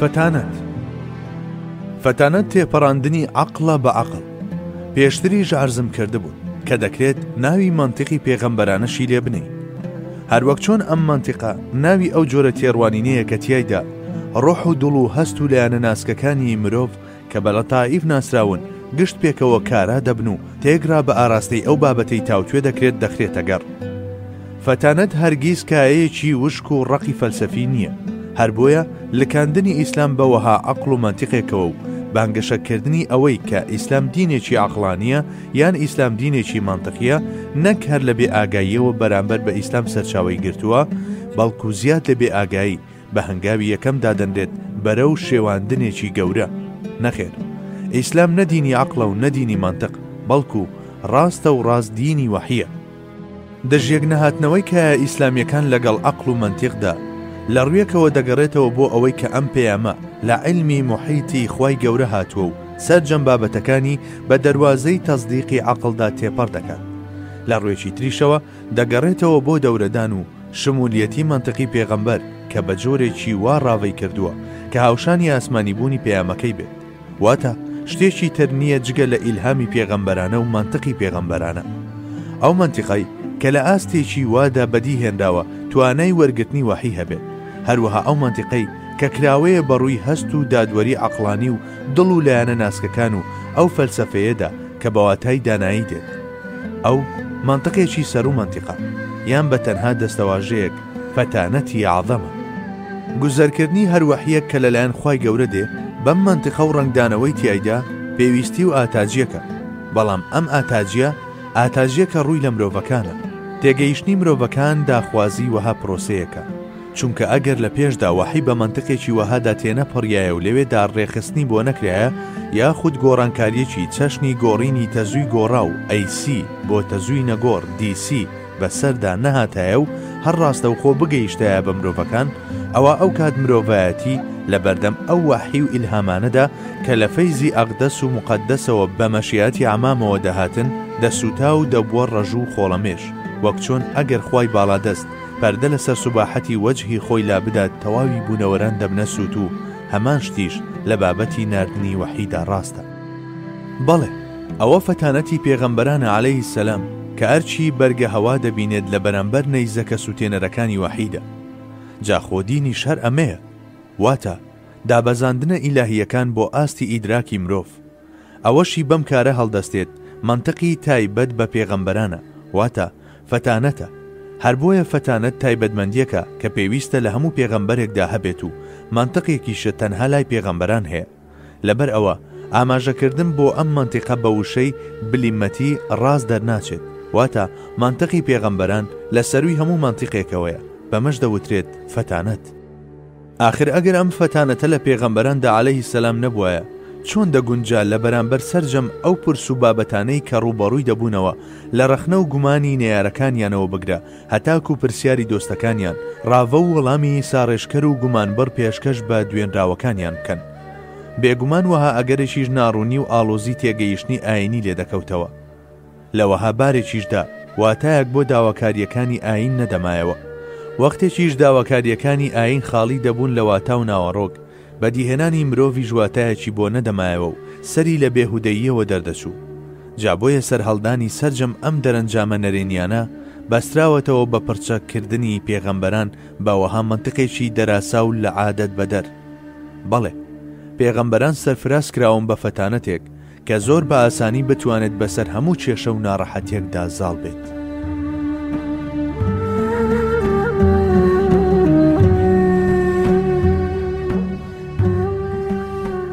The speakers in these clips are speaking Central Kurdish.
فەتانەت فەتانەت تێپەڕاندنی عقلە بە عقل پێشتریش ئارزم کردبوو کە دەکرێت ناوی منتیقی پێغەمبەرانەشی لێ بنین هەروەک چۆن ئەم منتیقە ناوی ئەو جۆرە تێڕوانینەیە کە تایدا ڕۆح و دڵ و هەست و لایەنە ناسکەکانی مرۆڤ کە بە لەتائیف ناسراون، گشت پێکەوە کارا دەبن و تێکڕا بە ئاراستەی ئەو بابەتەی تاوتوێ دەکرێت دەخرێتە گەڕ. فەتانەت هەرگیز کایەیەکی وشک و ڕەقی فەلسەفی نییە، هەر بۆیە لکاندنی ئیسلام بە وەها عەقڵ و مەنتیقێکەوە و بانگەشەکردنی ئەوەی کە ئیسلام دینێکی عەقڵانییە یان ئیسلام دینێکی مەنتقییە نەک هەر لە بێئاگاییەوە بەرامبەر بە ئیسلام سەرچاوەی گرتووە بەڵکو زیاد لە بێئاگایی بە هەنگاوی یەکەم دادەنرێت بەرەو شێواندنێکی گەورە. نەخێر. ئیسلام نە دینی عەقڵە و نە دینی مەنتق، بەڵکو ڕاستە و ڕاست دینی وەحییە. دژیەک نەهاتنەوەی کایە ئیسلامیەکان لەگەڵ عەقڵ و مەنتیقدا، لە ڕویەکەوە دەگەڕێتەوە بۆ ئەوەی کە ئەم پەیامە لە عیلمی موحیتی خوای گەورە هاتووە و سەرجەم بابەتەکانی بە دەروازەی تەسدیقی عەقڵدا تێپەڕ دەکات. لە ڕوێکی تریشەوە، دەگەڕێتەوە بۆ دەورەدان و شمولیەتی مەنتقی پێغەمبەر کە بە جۆرێکی وا ڕاڤەی کردووە کە هاوشانی ئاسمانی بوونی پەیامەکەی بێت واتە شتێکی تر نییە جگە لە ئیلهامی پێغەمبەرانە و مەنتقی پێغەمبەرانە ئەو مەنتیقای کە لە ئاستێکی وادا بەدی هێنراوە توانای وەرگرتنی وەحی هەبێت هەروەها ئەو مەنتیقەی کە کراوەیە بەڕووی هەست و دادوەری عقلانی و دڵ و لایەنە ناسکەکان و ئەو فەلسەفەیەدا کە بە واتای دانایی دێت. ئەو، مەنتقێکی سەروو مەنتیقە، یان بە تەنها دەستەواژەیەک، فتانەتی عەظەمە. گوزەرکردنی هەر وەحییەک کە لەلایەن خوای گەورە دێ بەم مەنتقە و ڕەنگدانەوەی تیایدا پێویستی و ئاتاجییەکە، بەڵام ئەم ئاتاجییە، ئاتاجییەکە ڕووی لە مرۆڤەکانە. تێگەیشتنی مرۆڤەکان داخوازی وەها پرۆسەیەکە. چونکە ئەگەر لە پێشدا وەحی بە مەنتقێکی وەهادا تێنەپەڕیایە و لەوێدا ڕێکخستنی بۆ نەکرایە، یاخود گۆڕانکارییەکی چەشنی گۆڕینی تەزووی گۆڕاو، AC، بۆ تەزووی نەگۆڕ، DC، بەسەردا نەهاتایە و هەر ڕاستەوخۆ بگەیشتایە بە مرۆڤەکان، ئەوا ئەو کات مرۆڤایەتی لە بەردەم ئەو وەحی و ئیلهامانەدا کە لە فەیزی ئەقدەس و موقەدەسەوە بە مەشیئەتی عەمامەوە دەهاتن، دەسووتا و دەبووە ڕەژوو و خۆڵەمێش، وەک چۆن ئەگەر خوای باڵادەست. پەردە لەسەر سوباحەتی وەجهی خۆی لابدات تەواوی بونەوەران دەبنە سوت و هەمان شتیش لە بابەتی ناردنی وەحیدا ڕاستە بەڵێ ئەوە فەتانەتی پێغەمبەرانە عەلەیهی السلام کە ئەرچی بەرگە هەوا دەبینێت لە بەرامبەر نەیزەکە سوتێنەرەکانی وەحیدا جا خۆ دینیش هەر ئەمەیە واتە دابەزاندنە ئیلاهیەکان بۆ ئاستی ئیدراکی مرۆڤ. ئەوەشی بەم کارە هەڵدەستێت مەنتقی تایبەت بە پێغەمبەرانە واتە، فەتانەتە، هەر بۆیە فەتانەت تایبەتمەندیەکە کە پێویستە لە هەموو پێغەمبەرێکدا هەبێت و مەنتقێکیشە تەنها لای پێغەمبەران هەیە لەبەر ئەوە ئاماژەکردن بۆ ئەم مەنتقە بە وشەی، بلیمەتی، ڕاست دەرناچێت واتە، مەنتقی پێغەمبەران لە سەرووی هەموو مەنتقێکەوەیە بەمەش دەوترێت فەتانەت. ئاخر ئەگەر ئەم فەتانەتە لە پێغەمبەراندا عەلەیهی سەلام نەبوایە چۆن دەگونجا لە بەرامبەر سەرجەم ئەو پرس و بابەتانەی کە ڕووبەڕووی دەبوونەوە لە ڕەخنە و گومانی نەیارەکانیانەوە بگرە هەتاکو پرسیاری دۆستەکانیان ڕاڤە و وەڵامی ساڕێژکەر و گومانبڕ پێشکەش بە دوێنراوەکانیان بکەن بێگومان وەها ئەگەرێکیش ناڕوونی و ئاڵۆزی تێگەیشتنی ئاینی لێ دەکەوتەوە. لە وەها بارێکیشدا واتایەک بۆ داواکارییەکانی ئایین نەدەمایەوە. وەختێکیش داواکارییەکانی ئایین خاڵی دەبوون لە واتا و ناوەڕۆک، بەدیهێنانی مرۆڤیش واتایەکی بۆ نەدەمایەوە و سەری لە بێهودەییەوە دەردەچوو. جا بۆیە سەرهەڵدانی سەرجەم ئەم دەرەنجامە نەرێنییانە بەستراوەتەوە بە پڕچەک کردنی پێغەمبەران بە وەها مەنتقێکی دەراساو لە عادەت بەدەر. بەڵێ، پێغەمبەران سەرفراز کراون بە فەتانەتێک، کە زۆر بە ئاسانی بتوانێت بەسەر هەموو کێشە و ناڕەحەتیەکدا زاڵ بێت.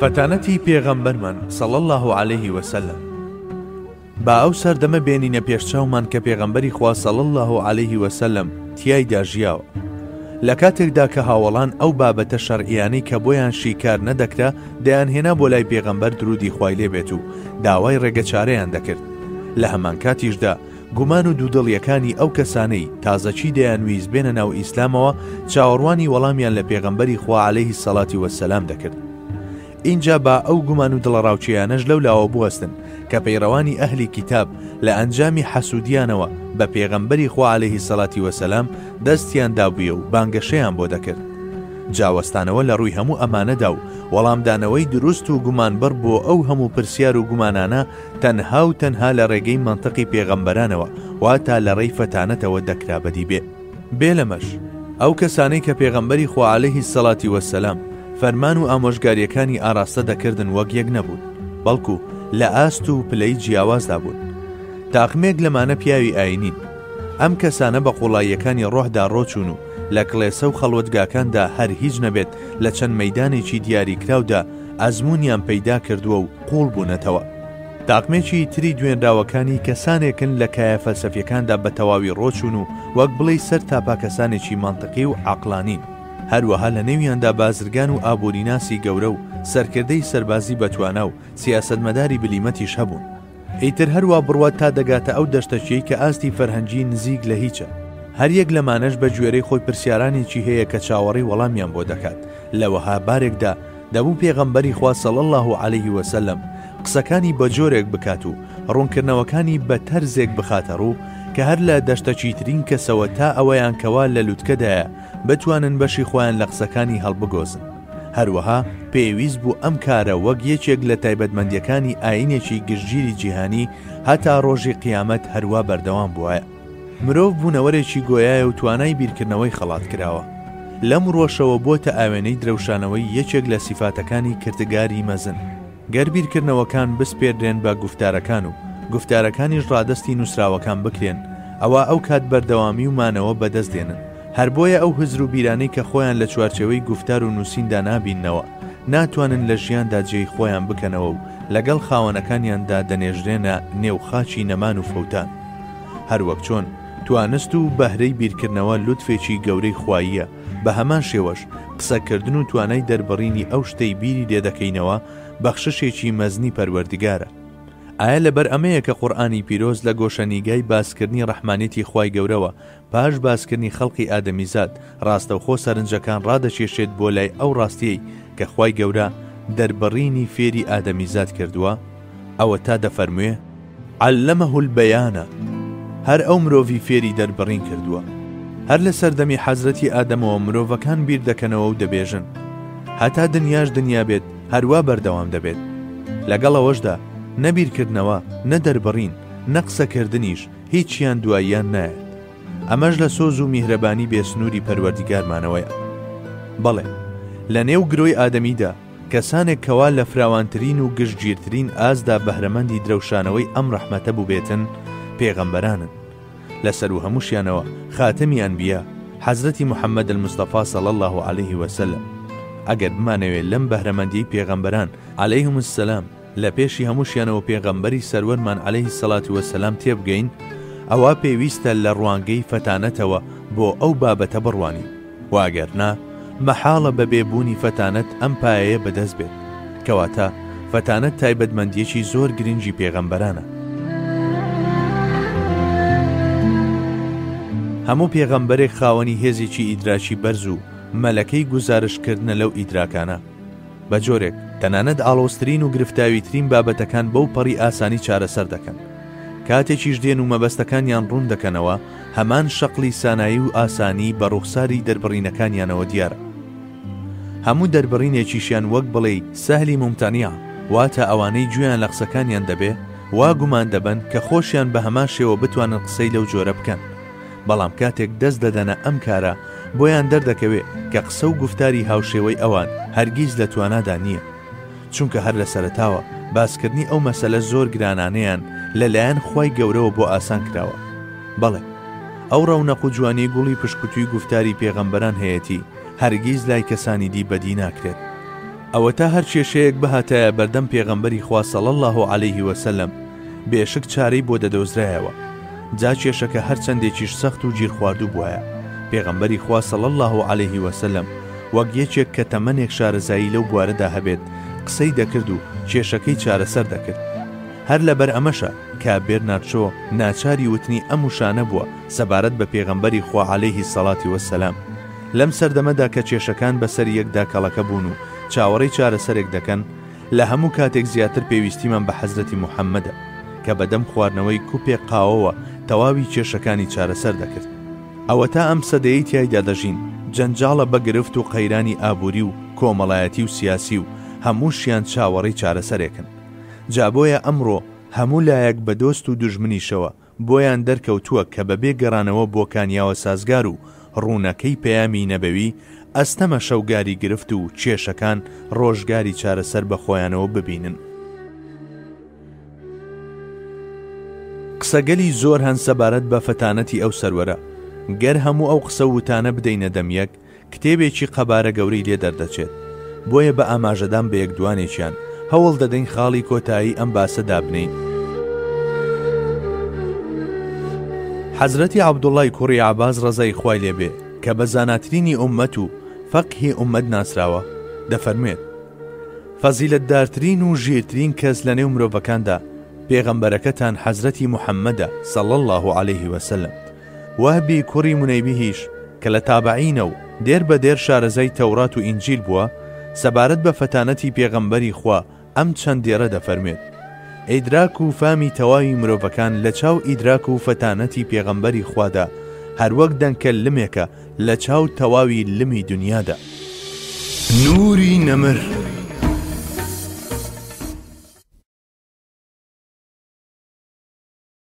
فەتانەتی پێغەمبەرمان صلی الله علیه و سلم با ئەو سەردەمە بێنینە پێشچاومان کە پێغەمبەری خوا صلی الله علیه و سلم تیایدا ژیاوە لە کاتێکدا کە هاوەڵان ئەو بابەتە شەرعیانەی کە بۆیان شیکار نەدەکرا دەیانهێنا بۆ لای پێغەمبەر درودی خوای لێ بێت و داوای ڕێگە چارەیان دەکرد لە هەمان کاتیشدا گومان و دوودڵیەکانی ئەو کەسانەی تازەچی دەیانویست بێنە ناو ئیسلامەوە چاوەڕوانی وەڵامیان لە پێغەمبەری خوا عليهەیهی سەڵاتی وەسەلام دەکرد اینجا با ئەو گومان و دڵەڕاوچیانەش لەو لاوە بوەستن کە پەیڕەوانی ئەهلی کتاب لە ئەنجامی حەسوودیانەوە بە پێغەمبەری خوا عليهەیهی سەڵاتی وەسەلام دەستیان دابووە و بانگەشەیان بۆ دەکرد جا وەستانەوە لە ڕووی هەموو ئەمانەدا و وەڵامدانەوەی دروست و گومانبڕ بۆ ئەو هەموو پرسیار و گومانانە تەنها و تەنها لە ڕێگەی مەنتقی پێغەمبەرانەوە واتا لە ڕێی فەتانەتەوە دەکرا بەدی بێ بێ لەمەش ئەو کەسانەی کە پێغەمبەری خوا عەلەیهی سەڵاتی وەسەلام فەرمان و ئامۆژگاریەکانی ئاراستە دەکردن وەک یەک نەبوون بەڵکو لە ئاست و پلەی جیاوازدا بوون تاقمێک لەمانە پیاوی ئاینین ئەم کەسانە بە قوڵاییەکانی ڕۆحدا ڕۆچوون و لە کڵێسە و خەڵوەتگاکاندا هەر هیچ نەبێت لە چەند مەیدانێکی دیاریکراودا ئەزموونیان پەیدا کردووە و قووڵ بوونەتەوە. تاقمێکی تری دوێنراوەکانی کەسانێکن لە کایە فەلسەفیەکاندا بە تەواوی ڕۆچوون و وەک بڵێی سەر تاپا کەسانێکی مەنتقی و عەقڵانین. هەروەها لە نێویاندا بازرگان و ئابووریناسی گەورە و سەرکردەی سەربازی بەتوانا و سیاسەتمەداری بلیمەتیش هەبوون. ئیتر هەر وا بڕوات تا دەگاتە ئەو دەشتەچیەی کە ئاستی فەرهەنگی نزیک لە هیچە. هەر یەک لەمانەش بە گوێرەی خۆی پرسیارانێکی هەیە کە چاوەڕێی وەڵامیان بۆ دەکات، لە وەها بارێکدا دەبوو پێغەمبەری خوا صلی اللە علیه و سلم قسەکانی بە جۆرێک بکات و ڕوونکردنەوەکانی بە تەرزێک بخاتە ڕوو کە هەر لە دەشتەچیترین کەسەوە تا ئەوەیان کەوا لە لوتکەدایە بتوانن بەشی خۆیان لە قسەکانی هەڵبگۆزن. هەروەها پێویست بوو ئەم کارە وەک یەکێک لە تایبەتمەندیەکانی ئاینێکی گشتگیری جیهانی هەتا ڕۆژی قیامەت هەروا بەردەوام بواە مرۆڤ بوونەوەرێکی گۆیایە و توانای بیرکردنەوەی خەڵات کراوە لەم ڕۆشەوە بۆتە ئاوێنەی درەوشانەوەی یەکێک لە سیفاتەکانی کردگاری مەزن گەر بیرکردنەوەکان بسپێردرێن بە گوفتارەکان و گوفتارەکانیش ڕادەستی نووسراوەکان بکرێن، ئەوا ئەو کات بەردەوامی و مانەوە بەدەست دێنن. هەر بۆیە ئەو هزر و بیرانەی کە خۆیان لە چوارچێوەی گوفتار و نووسیندا نابیننەوە، ناتوانن لە ژیاندا جێی خۆیان بکەنەوە و لەگەڵ خاوەنەکانیاندا دەنێژرێنە نێو خاچی نەمان و فەوتان. هەروەک چۆن توانست و بەهرەی بیرکردنەوە لوتفێکی گەورەی خواییە، بە هەمان شێوەش قسەکردن و توانای دەربڕینی ئەو شتەی بیری لێ دەکەینەوە بەخششێکی مەزنی پەروەردگارە ئایا لەبەر ئەمەیە کە قورآانی پیرۆز لە گۆشەنیگای باسکردنی ڕەحمانێتی خی گەورەوە پاش باسکردنی خەڵقی ئادەمیزاد ڕاستەوخۆ سەرنجەکان ڕادەکێشێت بۆ لای ئەو ڕاستیەی کە خی گەورە دەربڕینی فێری ئادەمیزاد کردووە ئەوەتا دەفەرموێ، عەلەمەه البەیانە، هەر ئەو مرۆڤی فێری دەربڕین کردووە. هەر لە سەردەمی حەزرەتی ئادەمەوە مرۆڤەکان بیر دەکەنەوە و دەبێژن، هەتا دنیاش دنیا بێت هەروا بەردەوام دەبێت. لەگەڵ ئەوەشدا نە بیرکردنەوە، نە دەربڕین، نە قسەکردنیش هیچیان دواییان نایەت. ئەمەش لە سۆز و میهرەبانی بێسنووری پەروەردیگارمانەوەیە. بەڵێ، لە نێو گرۆی ئادەمیدا، کەسانێک کەوا لە فراوانترین و گشتگیرترین ئاستدا بەهرەمەندی درەوشانەوەی ئەم ڕەحمەتە بووبێتن پێغەمبەرانن لە سەروو هەمووشیانەوە خاتەمی ئەنبیا حەزرەتی محمد المصطفی صلی اللە علیه وسلم ئەگەر بمانەوێ لەم بەهرەمەندیەی پێغەمبەران علیهم السلام لە پێشی هەمووشیانەوە پێغەمبەری سەروەرمان علیە الصلوة و السلام تێبگەین ئەوا پێویستە لە ڕوانگەی فەتانەتەوە بۆ ئەو بابەتە بڕوانین وە ئەگەر نا مەحاڵە بە بێ بوونی فەتانەت ئەم پایەیە بەدەست بێت کەواتە فەتانەت تایبەتمەندیەکی زۆر گرنگی پێغەمبەرانە هەموو پێغەمبەرێک خاوەنی هێزێکی ئیدراکی بەرز و مەلەکەی گوزارشتکردنە لەو ئیدراکانە بە جۆرێک تەنانەت ئاڵۆزترین و گرفتاویترین بابەتەکان بەو پەڕی ئاسانی چارەسەر دەکەن. کاتێکیش دێن و مەبەستەکانیان ڕوون دەکەنەوە، هەمان شەقڵی سانایی و ئاسانی بە ڕوخساری دەربڕینەکانیانەوە دیارە. هەموو دەربڕینێکیشیان وەک بڵێی سەهلی مومتەنیعە، واتە ئەوانەی گوێیان لە قسەکانیان دەبێ، وا گومان دەبەن کە خۆشیان بە هەمان شێوە بتوانن قسەی لەو جۆرە بکەن. بەڵام کاتێک دەست دەدەنە ئەم کارە بۆیان دەردەکەوێ کە قسە و گوفتاری هاوشێوەی ئەوان هەرگیز لە توانادا نییە چونکە هەر لە سەرەتاوە باسکردنی ئەو مەسەلە زۆر گرانانەیان لەلایەن خی گەورەوە بۆ ئاسان کراوە بەڵێ ئەو ڕەونەق و جوانی گوڵی پشکوتوی گوفتاری پێغەمبەران هەیەی هەرگیز لای کەسانی دی بەدی ناکرێت ئەوە تا هەر کێشەیەک بهاتایە بەردەم پێغەمبەری خواسەڵ الله عليه وسلم بێشک چارەی بۆ دەدۆزرایەوە، جا کێشەکە هەر چەندێکیش سەخت و گیرخواردوو بوایە، پێغەمبەری خوا صلی اللە علیه و سلم وەک یەکێک کە تەمەنێک شارەزایی لەو بوارەدا هەبێت قسەی دەکرد و کێشەکەی چارەسەر دەکرد، هەر لەبەر ئەمەشە کە بێرنارد شۆ ناچاری وتنی ئەم وشانە بووە سەبارەت بە پێغەمبەری خوا علیه الصلوة و السلام لەم سەردەمەدا کە کێشەکان بەسەر یەکدا کەڵەکە بوون و چاوەڕێی چارەسەرێک دەکەن لە هەموو کاتێک زیاتر پێویستیمان بە حەزرەتی محەممەدە، کە بە دەم خواردنەوەی کوپێک قاوەوە تەواوی کێشەکانی چارەسەر دەکرد. ئەوەتا ئەم سەدەیەی تیایدا دەژین، جەنجاڵە بە گرفت و قەیرانی ئابووری و کۆمەڵایەتی و سیاسی و هەمووشیان چاوەڕێی چارەسەرێکن. جا بۆیە ئەمڕۆ هەموو لایەک بە دۆست و دوژمنیشەوە بۆیان دەرکەوتووە کە بەبێ گەڕانەوە بۆ کانیاوە سازگار و ڕوونەکەی پەیامی نەبەوی، ئەستەمە شەوگاری گرفت و کێشەکان ڕۆژگاری چارەسەر بە خۆیانەوە ببینن. قسەگەلی زۆر هەن سەبارەت بە فەتانەتی ئەو سەروەرە، گەر هەموو ئەو قسە و وتانە بدەینە دەم یەک، کتێبێکی قەبارە گەورەی لێ دەردەچێت، بۆیە بە ئاماژەدان بە یەک دوانێکیان، هەوڵ دەدەین خاڵی کۆتایی ئەم باسە دابنێین. حەزرەتی عەبدوڵڵای کوڕی عەباس ڕەزای خوای لێ بێ، کە بە زاناترینی ئوممەت و فەقهی ئوممەت ناسراوە، دەفەرموێت، فەزیلەتدارترین و ژیرترین کەس لە نێو مرۆڤەکاندا، پێغەمبەرەکەتان حەزرەتی موحەممەدە، صلی اللە علیه وسلم، وەهبی کوڕی مونەیبیهیش کە لە تابعینە و دێر بە دێر شارەزای تەورات و ئینجیل بووە، سەبارەت بە فەتانەتی پێغەمبەری خوا ئەم چەند دێڕە دەفەرموێت، ئیدراک و فامی تەواوی مرۆڤەکان لە چاو ئیدراک و فەتانەتی پێغەمبەری خوادا هەروەک دەنکە لمێکە لە چاو تەواوی لمی دونیادا. نووری نەمر.